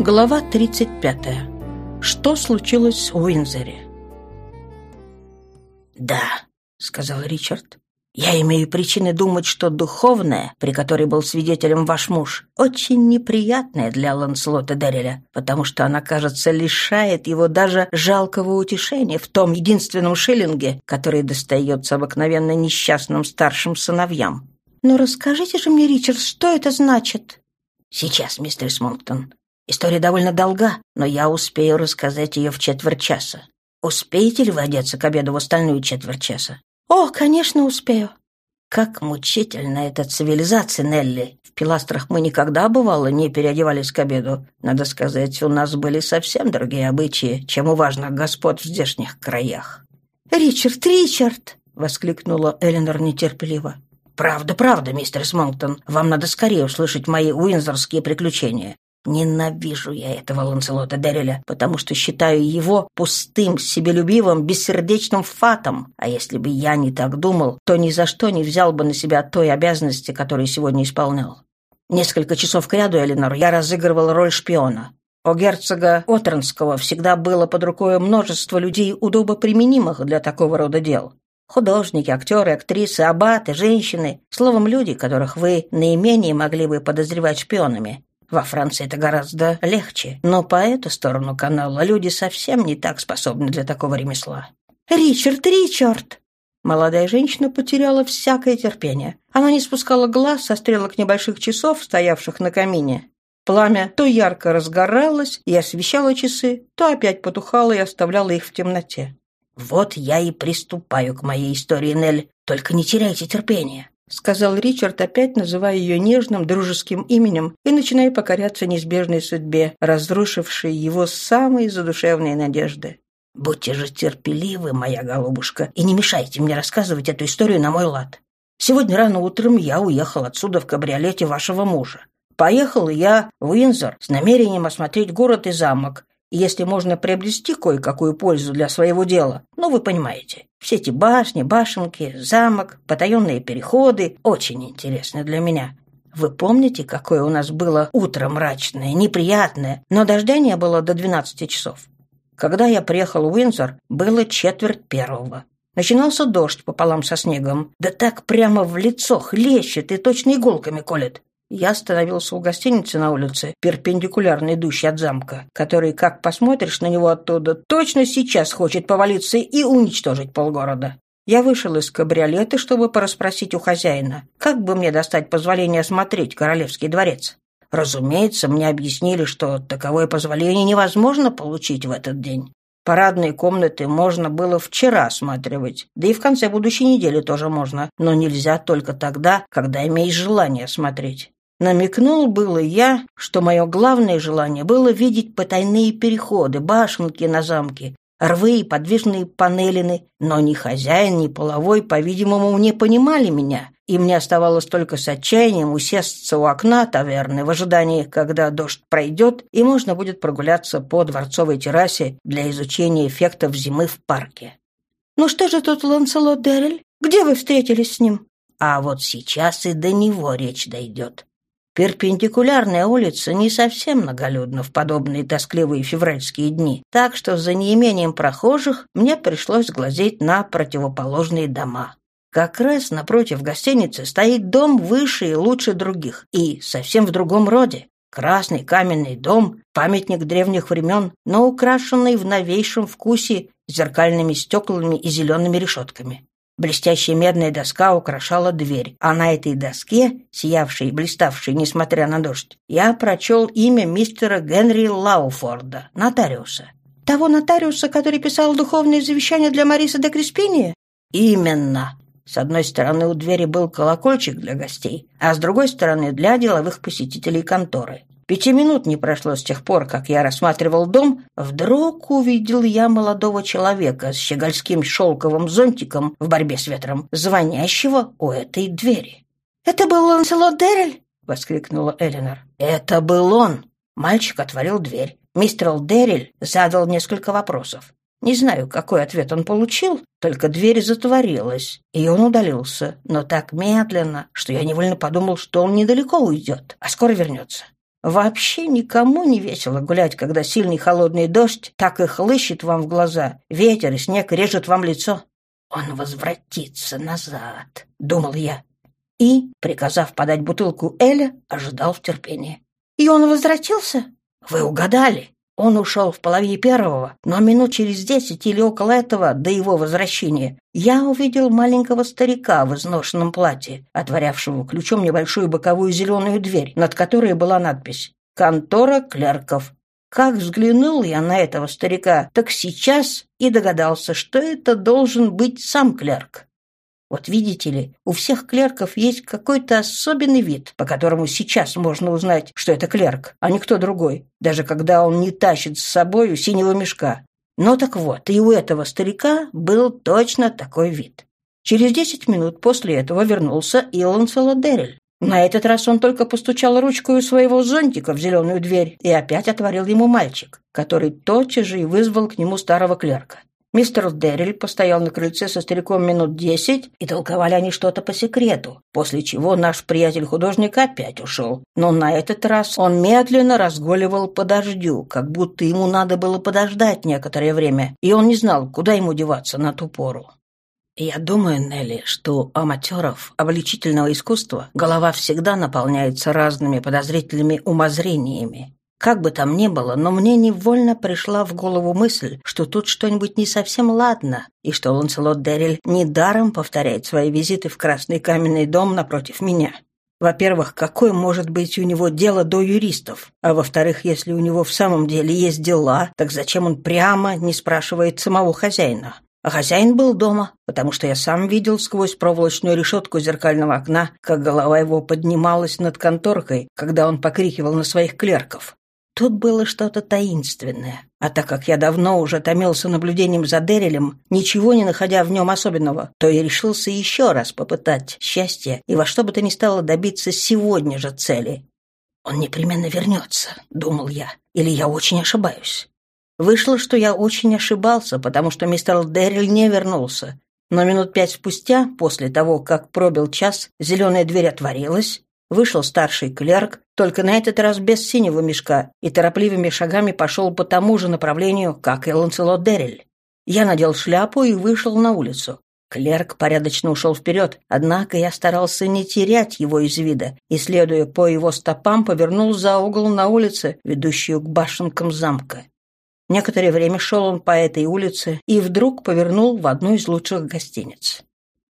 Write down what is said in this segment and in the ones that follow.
Глава 35. Что случилось в Уинзере? «Да», — сказал Ричард, — «я имею причины думать, что духовное, при которой был свидетелем ваш муж, очень неприятное для Ланселота Дерриля, потому что она, кажется, лишает его даже жалкого утешения в том единственном шиллинге, который достается обыкновенно несчастным старшим сыновьям». «Но расскажите же мне, Ричард, что это значит?» «Сейчас, мистер Смонктон. История довольно долга, но я успею рассказать ее в четверть часа. Успеете ли вы одеться к обеду в остальную четверть часа? О, конечно, успею. Как мучительна эта цивилизация, Нелли. В пиластрах мы никогда, бывало, не переодевались к обеду. Надо сказать, у нас были совсем другие обычаи, чем у важных господ в здешних краях. «Ричард, Ричард!» — воскликнула Эленор нетерпеливо. «Правда, правда, мистер Смонктон. Вам надо скорее услышать мои уинзорские приключения. Ненавижу я этого Ланселота Дерриля, потому что считаю его пустым, себелюбивым, бессердечным фатом. А если бы я не так думал, то ни за что не взял бы на себя той обязанности, которую сегодня исполнял. Несколько часов кряду, Эленор, я разыгрывал роль шпиона. У герцога Отренского всегда было под рукой множество людей, удобоприменимых для такого рода дел. Художники, актеры, актрисы, аббаты, женщины, словом, люди, которых вы наименее могли бы подозревать шпионами. Во Франции это гораздо легче, но по эту сторону канала люди совсем не так способны для такого ремесла. «Ричард, Ричард!» Молодая женщина потеряла всякое терпение. Она не спускала глаз со стрелок небольших часов, стоявших на камине. Пламя то ярко разгоралось и освещало часы, то опять потухало и оставляло их в темноте. «Вот я и приступаю к моей истории, Нель. Только не теряйте терпения. — сказал Ричард, опять называя ее нежным, дружеским именем и начиная покоряться неизбежной судьбе, разрушившей его самые задушевные надежды. «Будьте же терпеливы, моя голубушка, и не мешайте мне рассказывать эту историю на мой лад. Сегодня рано утром я уехал отсюда в кабриолете вашего мужа. Поехал я в Уинзор с намерением осмотреть город и замок, если можно приобрести кое-какую пользу для своего дела. Ну, вы понимаете. Все эти башни, башенки, замок, потаенные переходы очень интересны для меня. Вы помните, какое у нас было утро мрачное, неприятное, но дождя не было до 12 часов? Когда я приехал в Уинзор, было четверть первого. Начинался дождь пополам со снегом. Да так прямо в лицо хлещет и точно иголками колет. Я остановился у гостиницы на улице, перпендикулярно идущей от замка, который, как посмотришь на него оттуда, точно сейчас хочет повалиться и уничтожить полгорода. Я вышел из кабриолета, чтобы порасспросить у хозяина, как бы мне достать позволение осмотреть королевский дворец. Разумеется, мне объяснили, что таковое позволение невозможно получить в этот день. Парадные комнаты можно было вчера осматривать, да и в конце будущей недели тоже можно, но нельзя только тогда, когда имеешь желание осмотреть. Намекнул было я, что мое главное желание было видеть потайные переходы, башенки на замке, рвы и подвижные панелины, но ни хозяин, ни половой, по-видимому, не понимали меня, и мне оставалось только с отчаянием усесться у окна таверны в ожидании, когда дождь пройдет, и можно будет прогуляться по дворцовой террасе для изучения эффектов зимы в парке. «Ну что же тут Ланселот Деррель? Где вы встретились с ним?» А вот сейчас и до него речь дойдет. Перпендикулярная улица не совсем многолюдна в подобные тоскливые февральские дни, так что за неимением прохожих мне пришлось глазеть на противоположные дома. Как раз напротив гостиницы стоит дом выше и лучше других, и совсем в другом роде. Красный каменный дом, памятник древних времен, но украшенный в новейшем вкусе зеркальными стеклами и зелеными решетками. Блестящая медная доска украшала дверь, а на этой доске, сиявшей и блиставшей, несмотря на дождь, я прочел имя мистера Генри Лауфорда, нотариуса. Того нотариуса, который писал духовное завещание для Мариса де Креспини? Именно. С одной стороны у двери был колокольчик для гостей, а с другой стороны для деловых посетителей конторы. Пяти минут не прошло с тех пор, как я рассматривал дом, вдруг увидел я молодого человека с щегольским шелковым зонтиком в борьбе с ветром, звонящего у этой двери. «Это был Ланселот Деррель?» — воскликнула Эленор. «Это был он!» Мальчик отворил дверь. Мистер Деррель задал несколько вопросов. Не знаю, какой ответ он получил, только дверь затворилась, и он удалился, но так медленно, что я невольно подумал, что он недалеко уйдет, а скоро вернется. Вообще никому не весело гулять, когда сильный холодный дождь так и хлыщет вам в глаза, ветер и снег режет вам лицо. «Он возвратится назад», — думал я. И, приказав подать бутылку Эля, ожидал в терпении. «И он возвратился?» «Вы угадали. Он ушел в половине первого, но минут через десять или около этого, до его возвращения, я увидел маленького старика в изношенном платье, отворявшего ключом небольшую боковую зеленую дверь, над которой была надпись «Контора клерков». Как взглянул я на этого старика, так сейчас и догадался, что это должен быть сам клерк. Вот видите ли, у всех клерков есть какой-то особенный вид, по которому сейчас можно узнать, что это клерк, а не кто другой, даже когда он не тащит с собой синего мешка. Но так вот, и у этого старика был точно такой вид. Через десять минут после этого вернулся и Ланселот Деррель. На этот раз он только постучал ручкой своего зонтика в зеленую дверь и опять отворил ему мальчик, который тотчас же и вызвал к нему старого клерка. Мистер Дерриль постоял на крыльце со стариком минут десять, и толковали они что-то по секрету, после чего наш приятель-художник опять ушел. Но на этот раз он медленно разгуливал по дождю, как будто ему надо было подождать некоторое время, и он не знал, куда ему деваться на ту пору. Я думаю, Нелли, что у аматеров обличительного искусства голова всегда наполняется разными подозрительными умозрениями. Как бы там ни было, но мне невольно пришла в голову мысль, что тут что-нибудь не совсем ладно, и что Ланселот Дерриль недаром повторяет свои визиты в красный каменный дом напротив меня. Во-первых, какое может быть у него дело до юристов? А во-вторых, если у него в самом деле есть дела, так зачем он прямо не спрашивает самого хозяина? А хозяин был дома, потому что я сам видел сквозь проволочную решетку зеркального окна, как голова его поднималась над конторкой, когда он покрикивал на своих клерков. Тут было что-то таинственное. А так как я давно уже томился наблюдением за Дерелем, ничего не находя в нем особенного, то я решился еще раз попытать счастье и во что бы то ни стало добиться сегодня же цели. «Он непременно вернется», — думал я, — «или я очень ошибаюсь». Вышло, что я очень ошибался, потому что мистер Дерриль не вернулся. Но минут пять спустя, после того, как пробил час, зеленая дверь отворилась, Вышел старший клерк, только на этот раз без синего мешка, и торопливыми шагами пошел по тому же направлению, как и Ланселот Деррель. Я надел шляпу и вышел на улицу. Клерк порядочно ушел вперед, однако я старался не терять его из вида и, следуя по его стопам, повернул за угол на улице, ведущую к башенкам замка. Некоторое время шел он по этой улице и вдруг повернул в одну из лучших гостиниц.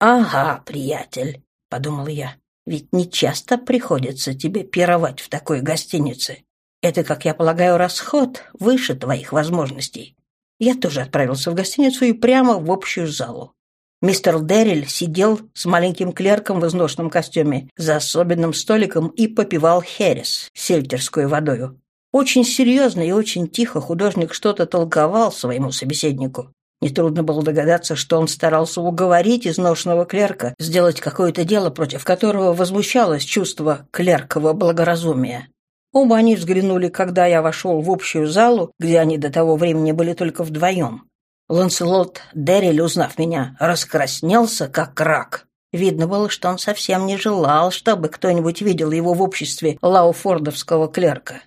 «Ага, приятель», — подумал я, ведь не часто приходится тебе пировать в такой гостинице. Это, как я полагаю, расход выше твоих возможностей. Я тоже отправился в гостиницу и прямо в общую залу. Мистер Дерриль сидел с маленьким клерком в изношенном костюме за особенным столиком и попивал херес, сельтерскую водою. Очень серьезно и очень тихо художник что-то толковал своему собеседнику. Нетрудно было догадаться, что он старался уговорить изношенного клерка сделать какое-то дело, против которого возмущалось чувство клеркового благоразумия. Оба они взглянули, когда я вошел в общую залу, где они до того времени были только вдвоем. Ланселот Дерриль, узнав меня, раскраснелся, как рак. Видно было, что он совсем не желал, чтобы кто-нибудь видел его в обществе лауфордовского клерка.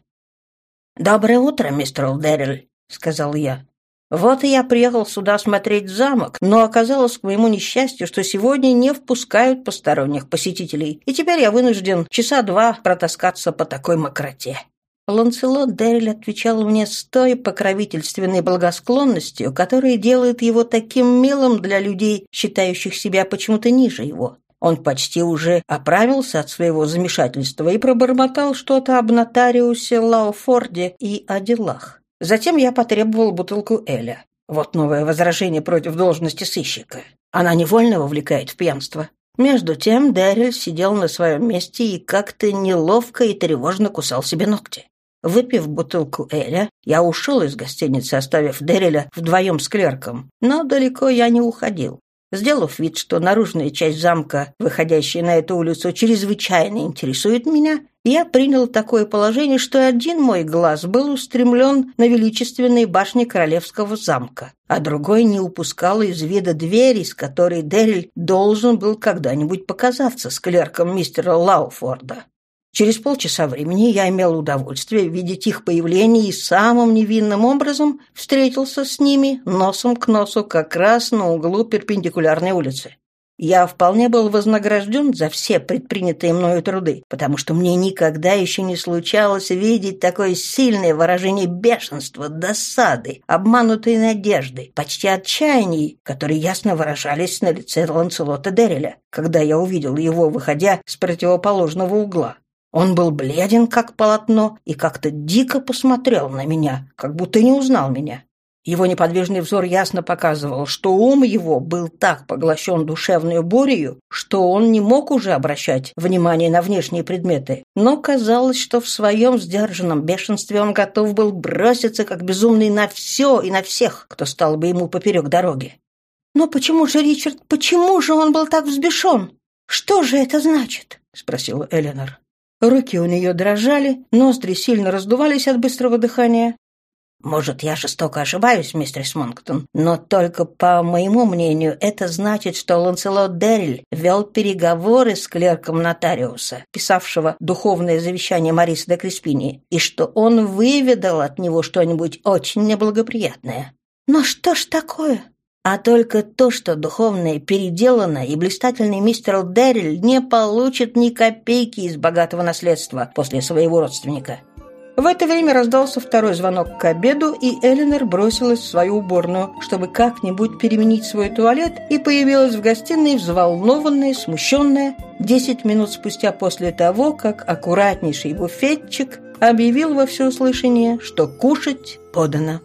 «Доброе утро, мистер Дерриль», — сказал я. Вот и я приехал сюда смотреть замок, но оказалось к моему несчастью, что сегодня не впускают посторонних посетителей, и теперь я вынужден часа два протаскаться по такой мокроте». Ланселот Дерриль отвечал мне с той покровительственной благосклонностью, которая делает его таким милым для людей, считающих себя почему-то ниже его. Он почти уже оправился от своего замешательства и пробормотал что-то об нотариусе Лауфорде и о делах. Затем я потребовал бутылку Эля. Вот новое возражение против должности сыщика. Она невольно вовлекает в пьянство. Между тем Дэриль сидел на своем месте и как-то неловко и тревожно кусал себе ногти. Выпив бутылку Эля, я ушел из гостиницы, оставив Дэрриля вдвоем с клерком. Но далеко я не уходил. Сделав вид, что наружная часть замка, выходящая на эту улицу, чрезвычайно интересует меня, я принял такое положение, что один мой глаз был устремлен на величественные башни королевского замка, а другой не упускал из вида двери, с которой Дерриль должен был когда-нибудь показаться с клерком мистера Лауфорда. Через полчаса времени я имел удовольствие видеть их появление и самым невинным образом встретился с ними носом к носу как раз на углу перпендикулярной улицы. Я вполне был вознагражден за все предпринятые мною труды, потому что мне никогда еще не случалось видеть такое сильное выражение бешенства, досады, обманутой надежды, почти отчаяний, которые ясно выражались на лице Ланцелота Дерриля, когда я увидел его, выходя с противоположного угла. Он был бледен, как полотно, и как-то дико посмотрел на меня, как будто не узнал меня. Его неподвижный взор ясно показывал, что ум его был так поглощен душевной бурей, что он не мог уже обращать внимание на внешние предметы, но казалось, что в своем сдержанном бешенстве он готов был броситься как безумный на все и на всех, кто стал бы ему поперек дороги. «Но почему же, Ричард, почему же он был так взбешен? Что же это значит?» — спросила Эленор. Руки у нее дрожали, ноздри сильно раздувались от быстрого дыхания, может, я жестоко ошибаюсь, мистер Монктон, но только по моему мнению это значит, что Ланселот Дерриль вел переговоры с клерком нотариуса, писавшего духовное завещание Мариса де Креспини, и что он выведал от него что-нибудь очень неблагоприятное. Но что ж такое? А только то, что духовное переделано, и блистательный мистер Дерриль не получит ни копейки из богатого наследства после своего родственника. В это время раздался второй звонок к обеду, и Эленор бросилась в свою уборную, чтобы как-нибудь переменить свой туалет, и появилась в гостиной взволнованная, смущенная, десять минут спустя после того, как аккуратнейший буфетчик объявил во всеуслышание, что кушать подано.